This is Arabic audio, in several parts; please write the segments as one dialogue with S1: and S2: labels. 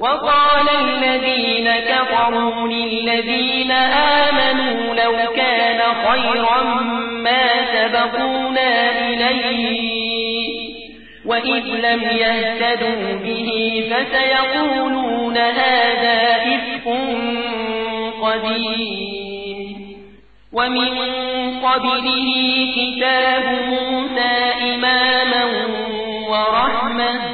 S1: وقال الذين كفروا للذين آمنوا لو كان خيرا ما سبقونا إليه وإذ لم يهتدوا به فسيقولون هذا إفق قديم ومن قبله كتاب موسى إماما ورحمة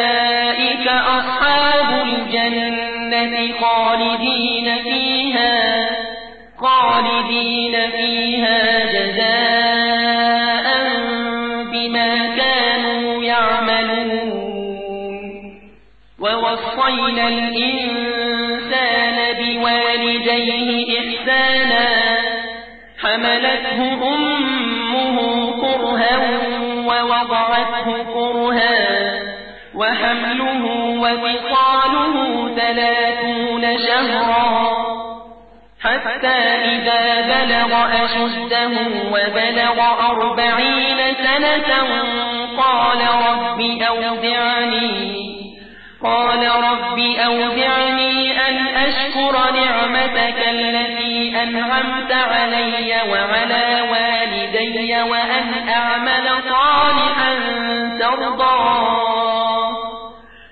S2: خالدين فيها خالدين
S1: فيها جزاء بما كانوا يعملون ووصينا الإنسان بوالديه إحسانا حملته أمه كرها ووضعته كرها وحمله وفصاله ثلاثون شهرا حتى إذا بلغ أشده وبلغ أربعين سنة قال رب أودعني قال رب أودعني أن أشكر نعمتك التي أنعمت علي وعلى والدي وأن أعمل صالحا ترضاه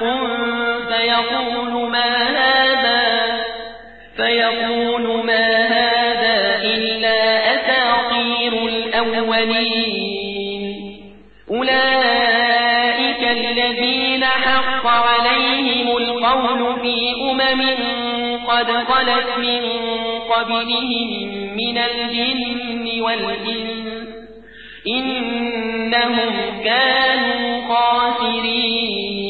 S1: حق فيقول ما هذا فيقول ما هذا إلا أساطير الأولين
S2: أولئك الذين حق عليهم القول في أمم
S1: قد خلت من قبلهم من الجن والإنس إنهم كانوا خاسرين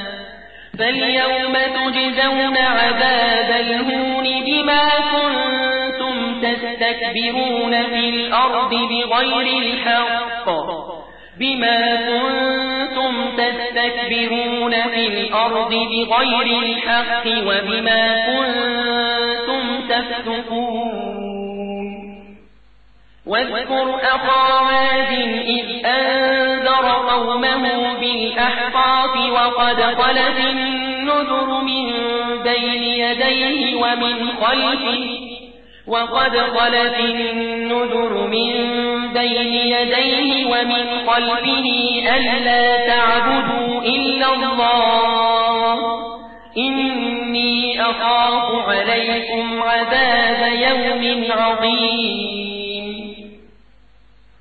S1: فاليوم تجزون عذاب الهون بما كنتم تستكبرون في الأرض بغير الحق بما كنتم تستكبرون في الأرض بغير الحق وبما كنتم تفتقون واذكر أخا عاد إذ أنذر قومه بالأحقاف وقد خلت النذر من بين يديه ومن خلفه وقد خلت النذر من بين يديه ومن قلبه ألا تعبدوا إلا الله إني أخاف عليكم عذاب يوم عظيم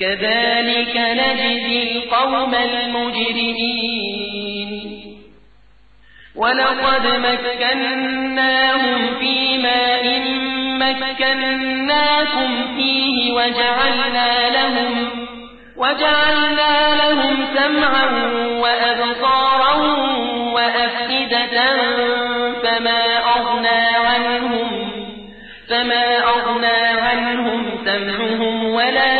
S1: كذلك نجزي القوم المجرمين ولقد مكناهم في ماء مكناكم فيه وجعلنا لهم وجعلنا لهم سمعا وأبصارا وأفئدة فما أغنى عنهم فما أغنى عنهم سمعهم ولا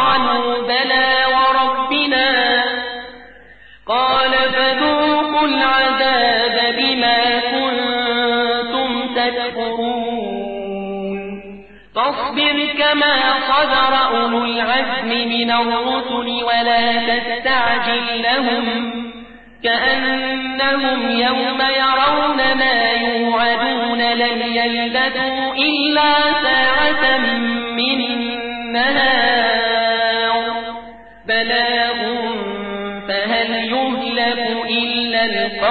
S1: قالوا بلى وربنا قال فذوقوا العذاب بما كنتم تكفرون فاصبر كما صدر أولو العزم من الرسل ولا تستعجل لهم كأنهم يوم يرون ما يوعدون لم يلبثوا إلا ساعة من النهار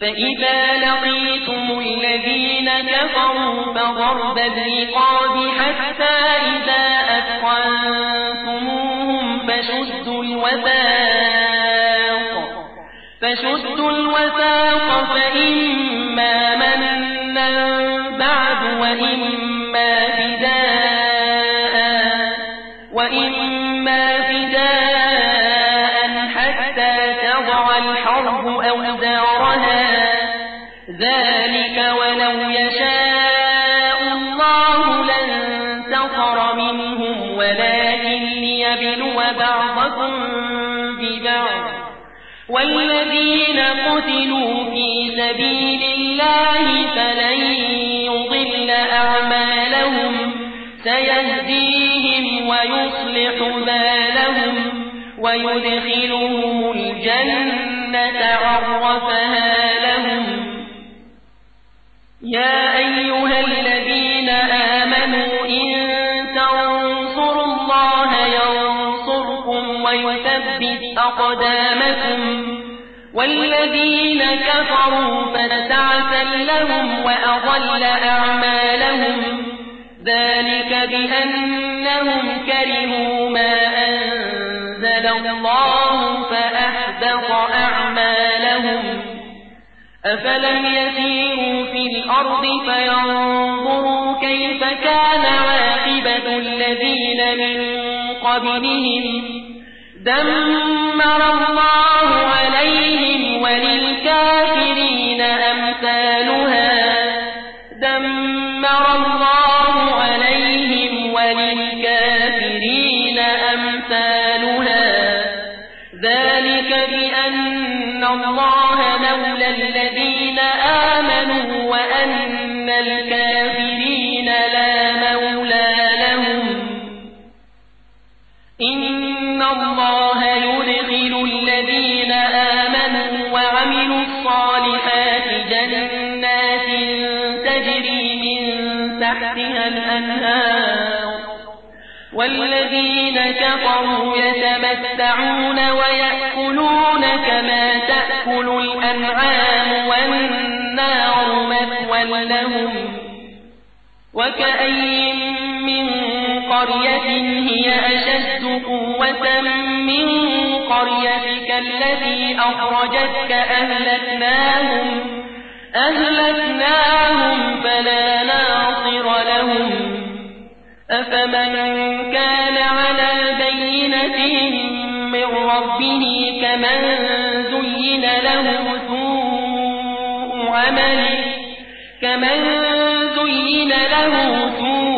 S1: فإذا لقيتم الذين كفروا فضرب الرقاب حتى إذا أتقنتموهم فشدوا الوثاق فشدوا الوثاق فإما منا بعد وإما فداء انتصر منهم ولكن ليبلو بعضكم ببعض والذين قتلوا في سبيل الله فلن يضل أعمالهم سيهديهم ويصلح بالهم ويدخلهم الجنة عرفها لهم يا أيها الذين أقدامكم والذين كفروا فنتعسا لهم وأضل أعمالهم ذلك بأنهم كرهوا ما أنزل الله فأحبط أعمالهم أفلم يسيروا في الأرض فينظروا كيف كان عاقبة الذين من قبلهم دمر الله عليهم وللكافرين أمثالها دمر الله عليهم وللكافرين أمثالها ذلك بأن الله مولى الذين آمنوا وَعَمِلُوا الصَّالِحَاتِ جَنَّاتٍ تَجْرِي مِن تَحْتِهَا الْأَنْهَارُ وَالَّذِينَ كَفَرُوا يَتَمَتَّعُونَ وَيَأْكُلُونَ كَمَا تَأْكُلُ الْأَنْعَامُ وَالنَّارُ مَثْوًى لَّهُمْ وَكَأَيٍّ مِّن قرية هي أشد قوة من قريتك الذي أخرجتك أهلكناهم, أهلكناهم فلا ناصر لهم أفمن كان على بينة من ربه كمن زين له سوء عمله كمن زين له سوء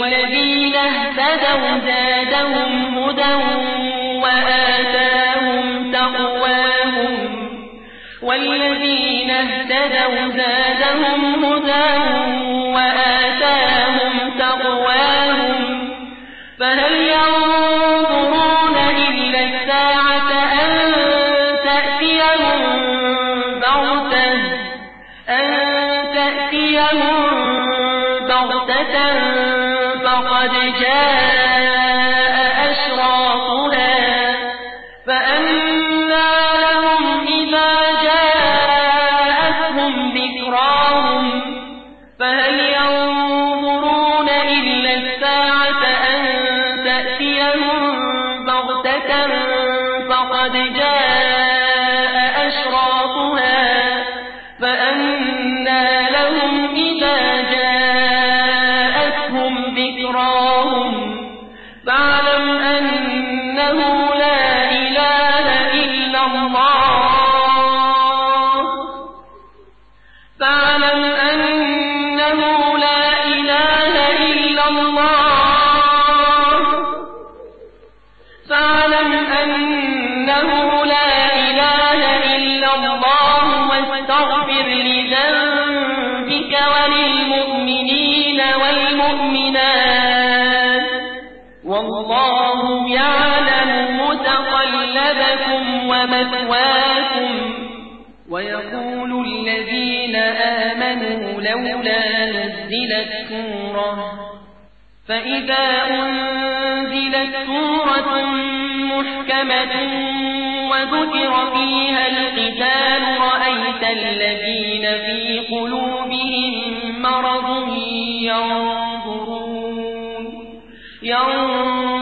S1: والذين اهتدوا زادهم هدى وآتاهم تقواهم والذين اهتدوا زادهم هدى وآتاهم تقواهم فهل مَأْوَاكُمْ وَمَثْوَاكُمْ ويقول الذين آمنوا لولا نزلت سورة فإذا أنزلت سورة محكمة وذكر فيها القتال رأيت الذين في قلوبهم مرض ينظرون, ينظرون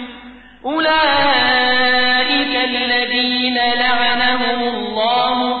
S1: أولئك الذين لعنهم الله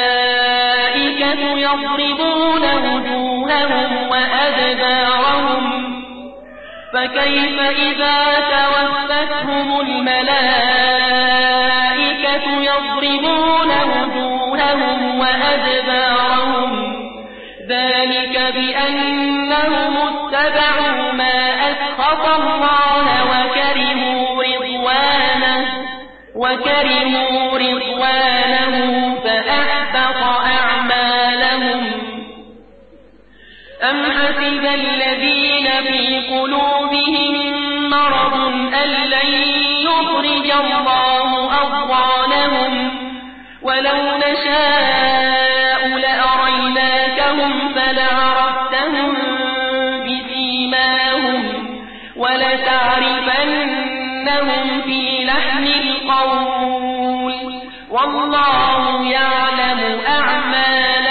S1: يضربون وجوههم وأدبارهم فكيف إذا توفتهم الملائكة يضربون وجوههم وأدبارهم ذلك بأنهم اتبعوا ما أسخط الله وكرموا رضوانه وكرموا رضوانه حسب الذين في قلوبهم مرض أن لن يخرج الله أضوانهم ولو نشاء لأريناكهم فلعرفتهم ولتعرفنهم في لحن القول والله يعلم أعمالهم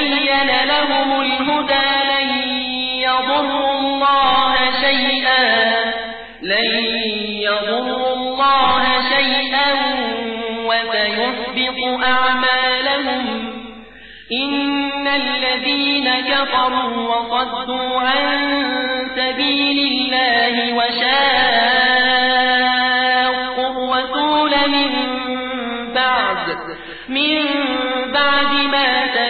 S1: وزين لهم الهدى لن يضروا الله شيئا لن يضروا الله شيئا وسيحبط أعمالهم إن الذين كفروا وصدوا عن سبيل الله وشاء الرسول من بعد من بعد ما تبين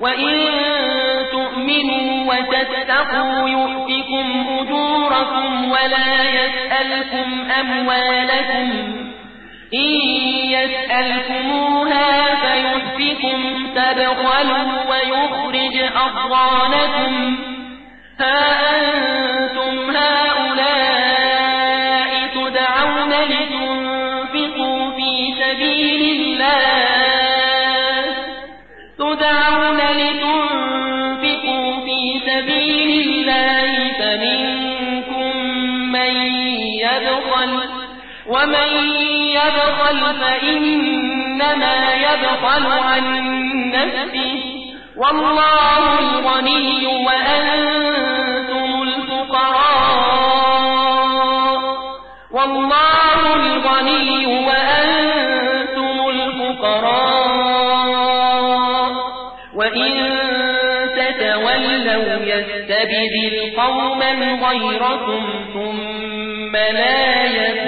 S1: وإن تؤمنوا وتتقوا يؤتكم أجوركم ولا يسألكم أموالكم إن يسألكموها فيؤتكم تبخلوا ويخرج أضغانكم ها أنتم يبخل فإنما يبخل عن نفسه والله الغني وأنتم الفقراء والله الغني وأنتم الفقراء وإن تتولوا يستبدل قوما غيركم ثم لا يتولوا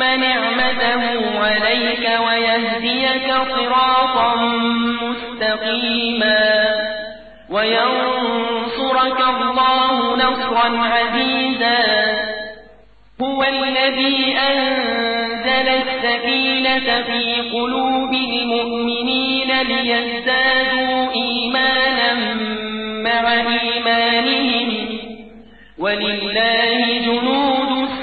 S1: يُتِمَّ نِعْمَتَهُ عَلَيْكَ وَيَهْدِيَكَ صِرَاطًا مُّسْتَقِيمًا وَيَنصُرَكَ اللَّهُ نَصْرًا عَزِيزًا هُوَ الَّذِي أَنزَلَ السَّكِينَةَ فِي قُلُوبِ الْمُؤْمِنِينَ لِيَزْدَادُوا إِيمَانًا مَّعَ إِيمَانِهِمْ وَلِلَّهِ جُنُودُ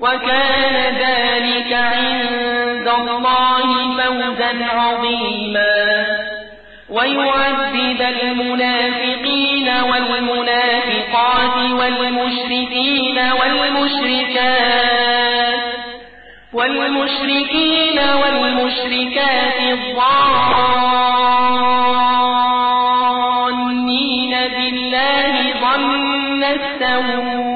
S1: وكان ذلك عند الله فوزا عظيما ويعذب المنافقين والمنافقات والمشركين والمشركات والمشركين والمشركات الضالين بالله ظن السوء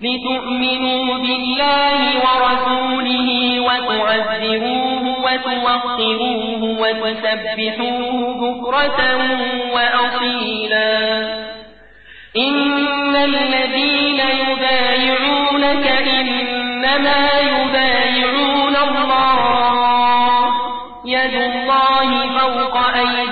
S1: لتؤمنوا بالله ورسوله وتعذروه وتوقروه وتسبحوه بكرة وأصيلا إن الذين يبايعونك إنما يبايعون الله يد الله فوق أيديهم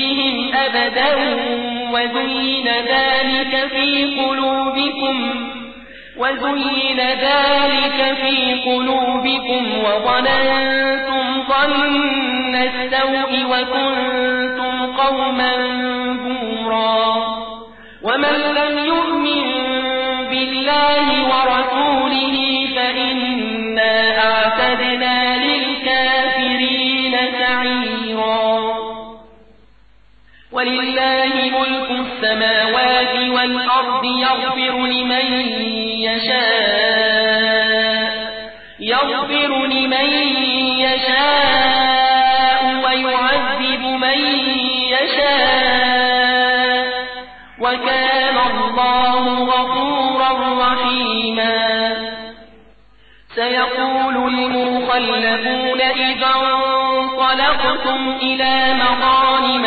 S1: أبدا وزين ذلك في قلوبكم وزين ذلك في قلوبكم وظننتم ظن السوء وكنتم قوما بورا ومن لم يؤمن بالله ورسوله السماوات والأرض يغفر لمن يشاء يغفر لمن يشاء ويعذب من يشاء وكان الله غفورا رحيما سيقول المخلفون إذا انطلقتم إلى مقام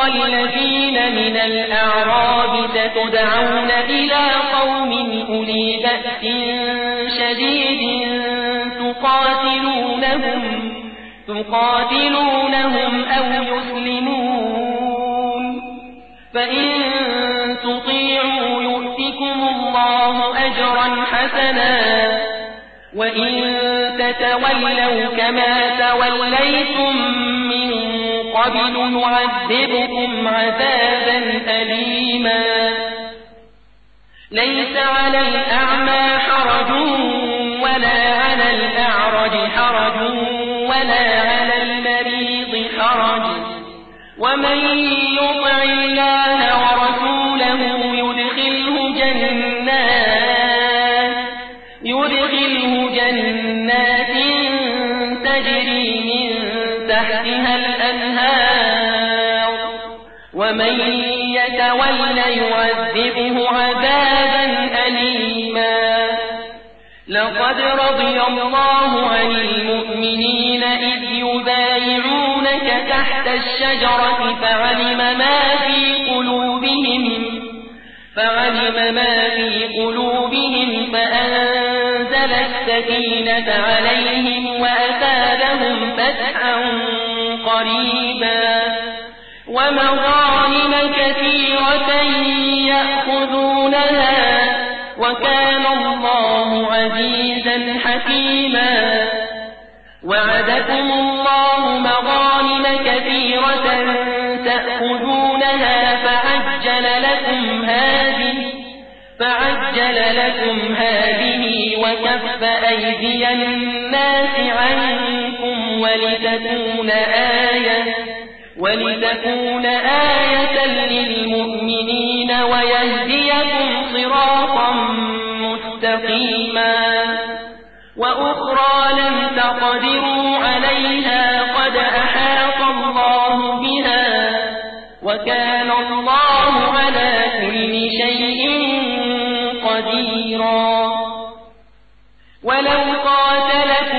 S1: والذين مِنَ الْأَعْرَابِ تَتَدْعَوْنَ إِلَىٰ قَوْمٍ أُولِي بَأْسٍ شَدِيدٍ تُقَاتِلُونَهُمْ تقاتلونهم أو يسلمون فإن تطيعوا يؤتكم الله أجرا حسنا وإن تتولوا كما توليتم من قبل نعذبكم عذابا أليما
S2: ليس على الأعمى حرج ولا على الأعرج حرج ولا على المريض
S1: حرج ومن يطع الله ورسوله وليعذبه عذابا أليما لقد رضي الله عن المؤمنين إذ يبايعونك تحت الشجرة فعلم ما في قلوبهم فعلم ما في قلوبهم فأنزل السكينة عليهم وأتى لهم فتحا قريبا ومظالم كثيرة يأخذونها وكان الله عزيزا حكيما وعدكم الله مظالم كثيرة تأخذونها فعجل لكم هذه فعجل لكم هذه وكف أيدي الناس عنكم ولتكون آية ولتكون آية للمؤمنين ويهديكم صراطا مستقيما وأخرى لم تقدروا عليها قد أحاط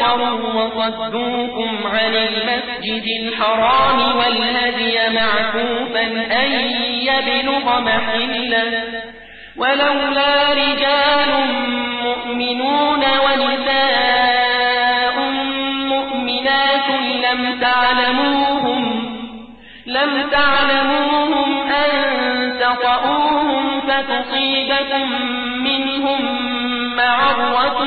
S1: كفروا وصدوكم عن المسجد الحرام والهدي معكوفا أن يبلغ محلة
S2: ولولا رجال
S1: مؤمنون ونساء مؤمنات لم تعلموهم لم تعلموهم أن تطؤوهم فتصيبكم منهم معرة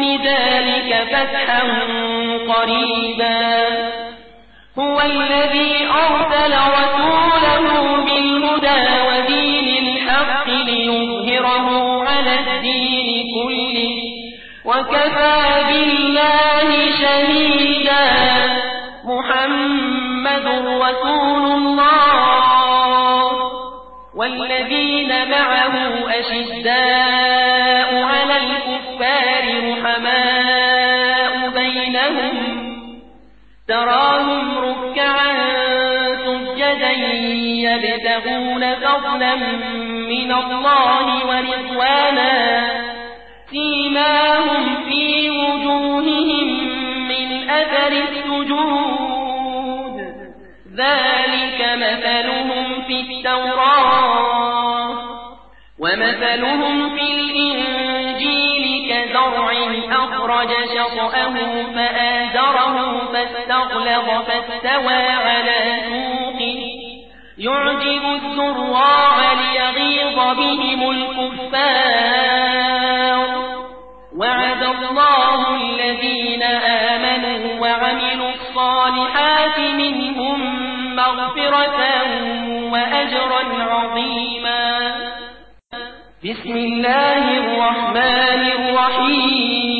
S1: دون ذلك فتحا قريبا هو الذي أرسل رسوله بالهدى ودين الحق ليظهره على الدين كله وكفى بالله شهيدا محمد رسول الله والذين معه أشداد تراهم ركعا سجدا يبتغون فضلا من الله ورضوانا فيما هم في وجوههم من أثر السجود ذلك مثلهم في التوراة ومثلهم في الإنسان أخرج شطأه فآذره فاستغلظ فاستوى على سوقه يعجب الزراع ليغيظ بهم الكفار وعد الله الذين آمنوا وعملوا الصالحات منهم مغفرة وأجرا عظيما بسم الله الرحمن الرحيم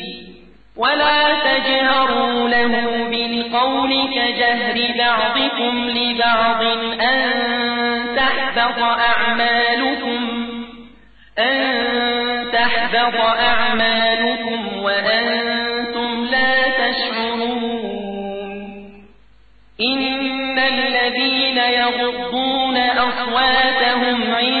S1: ولا تجهروا له بالقول كجهر بعضكم لبعض أن تحبط أعمالكم أن تحبط أعمالكم وأنتم لا تشعرون إن الذين يغضون أصواتهم عند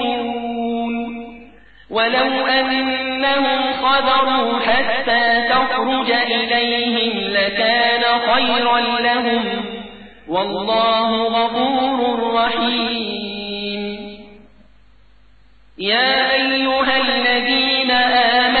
S2: ولو أنهم خذروا
S1: حتى تخرج إليهم لكان خيرا لهم والله غفور رحيم يا أيها الذين آمنوا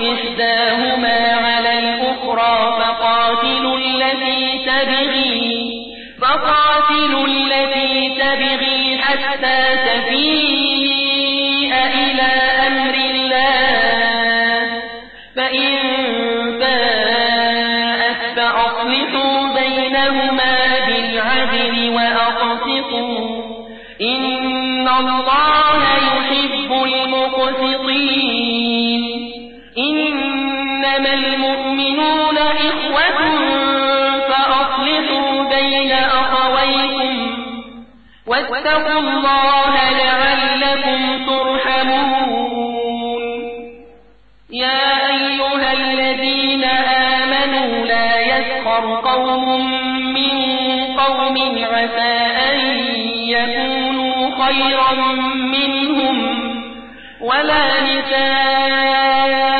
S1: إحداهما على الأخرى فقاتلوا الذي تبغي فقاتلوا التي تبغي حتى تفيء إلى أمر الله فإن باءت فأصلحوا بينهما بالعدل وأقسطوا إن الله يحب المقسطين واتقوا الله لعلكم ترحمون يا أيها الذين آمنوا لا يسخر قوم من قوم عسى أن يكونوا خيرا منهم ولا نساء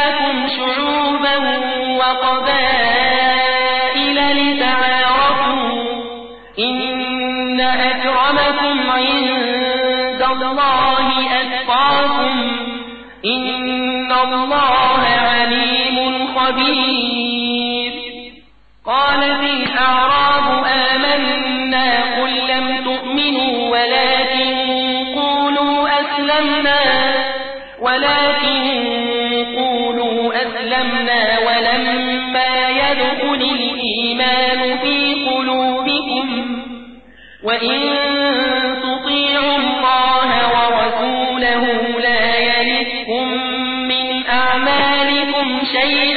S1: أمما وقبائل لتعارفوا إن أكرمكم عند الله أتقاكم إن الله عليم خبير قالت الأعراب آمنا قل لم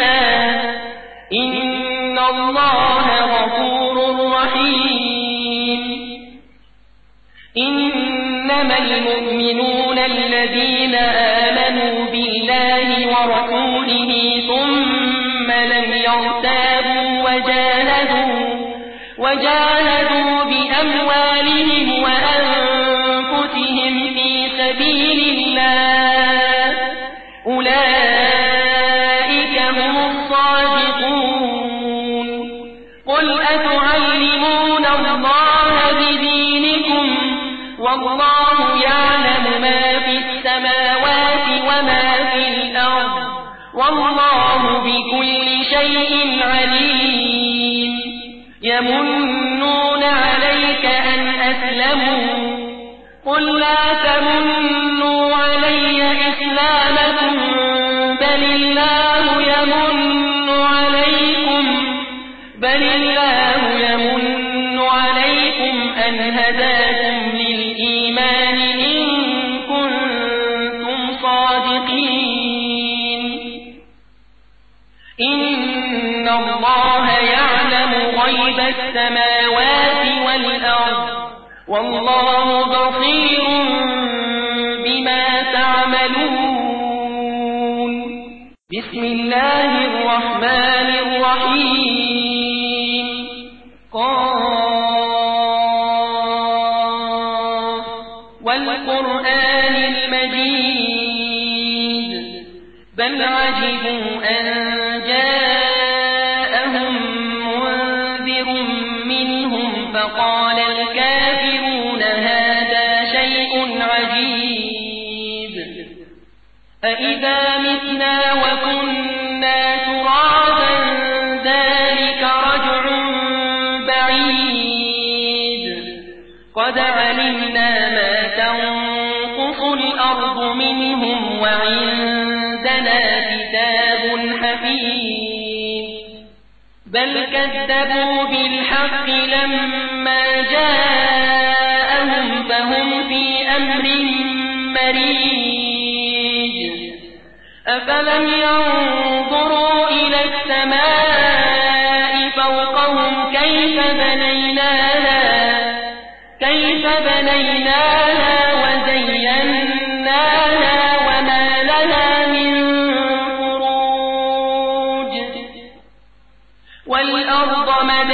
S1: لنا إن الله غفور رحيم إنما المؤمنون الذين آمنوا بالله ورسوله ثم لم يرتابوا وجاهدوا, وجاهدوا بأموالهم وأنفسهم والله بكل شيء عليم يمنون عليك أن أسلموا قل لا تمنوا علي إسلامكم بل الله يمن عليكم بل الله يمن عليكم أن هداكم إن الله يعلم غيب السماوات والأرض والله بصير بما تعملون بسم الله الرحمن الرحيم وعندنا كتاب حفيظ بل كذبوا بالحق لما جاءهم فهم في أمر مريج أفلم ينظروا إلى السماء فوقهم كيف بنيناها كيف بنيناها وزيناها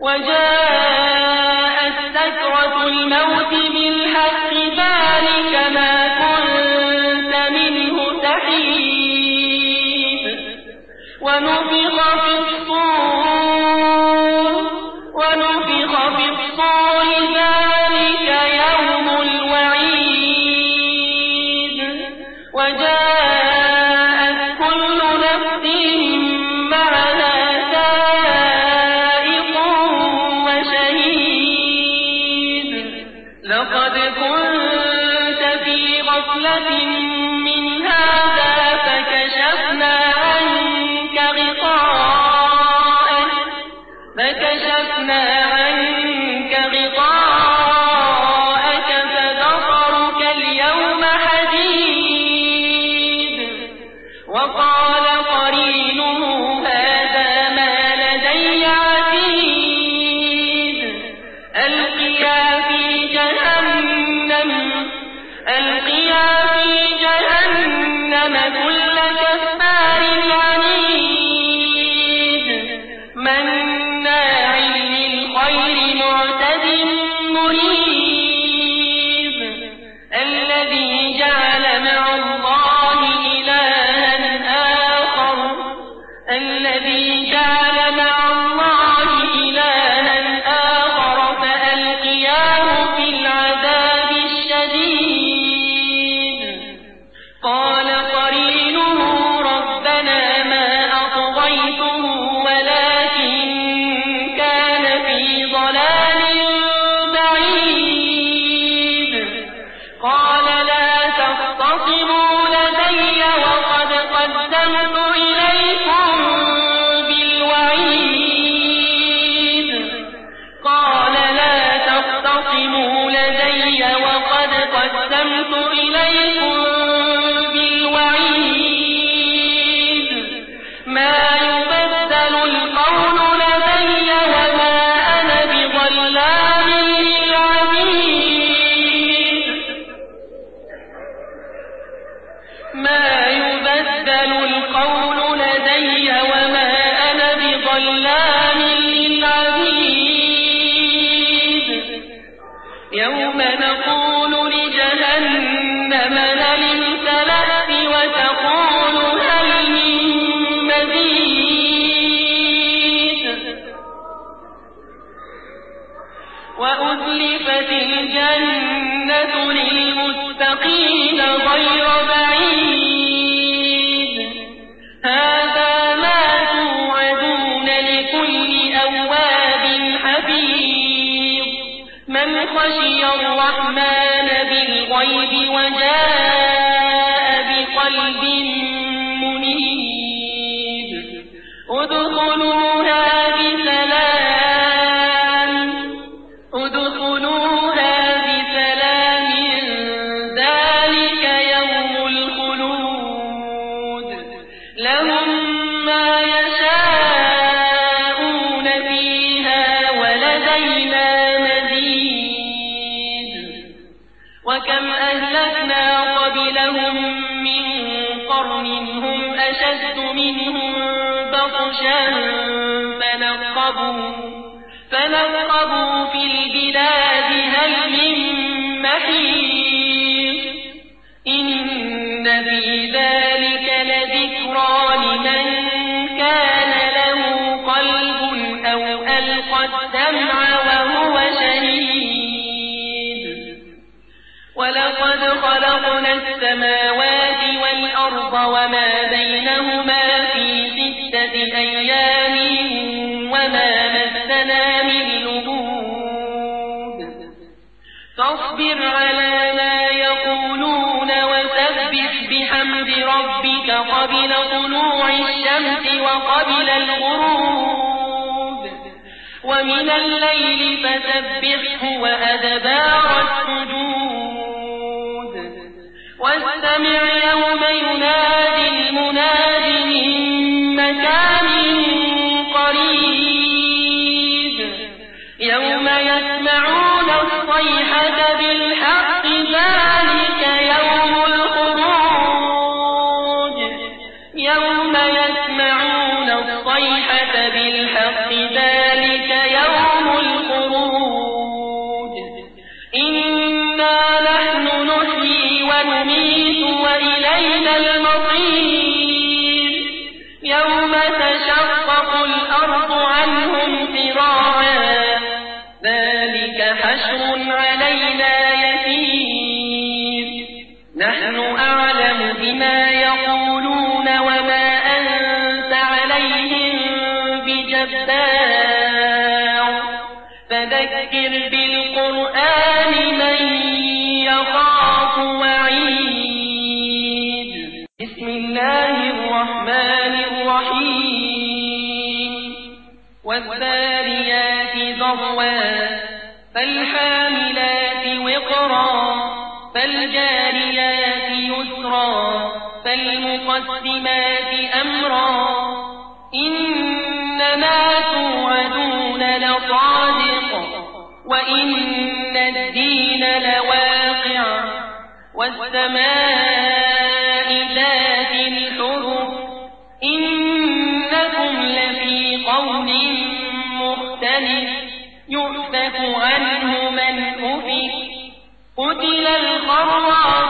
S1: وجاءت سكرة الموت بالحق عطشا فنقبوا, فنقبوا في البلاد هل من محيط إن في ذلك لذكرى لمن كان له قلب أو ألقى الدمع وهو شهيد ولقد خلقنا السماوات والأرض وما قبل طلوع الشمس وقبل الغروب ومن الليل فسبحه وأدبار السجود واستمع يوم ينادي المنادي من مكان المقدمات أمرا إنما توعدون لصادق وإن الدين لواقع والسماء ذات الحرم إنكم لفي قول مختلف يؤفك عنه من أفك قتل الخراط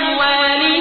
S1: أموالهم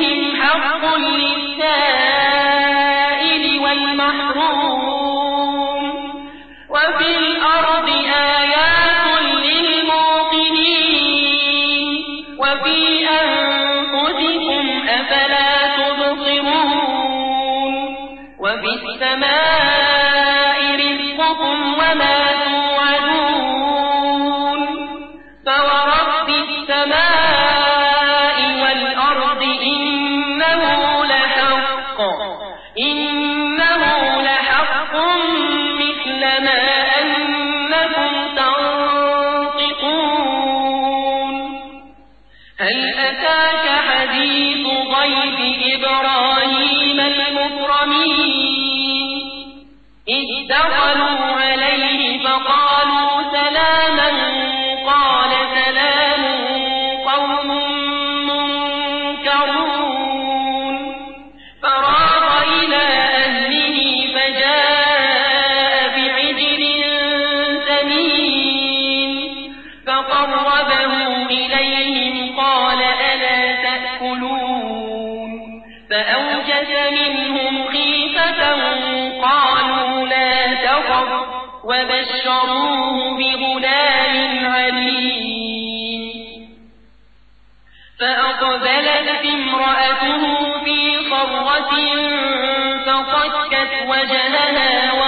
S1: وجهها